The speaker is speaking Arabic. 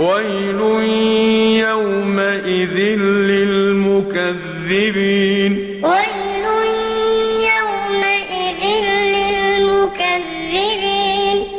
وَيْلٌ يَوْمَئِذٍ لِّلْمُكَذِّبِينَ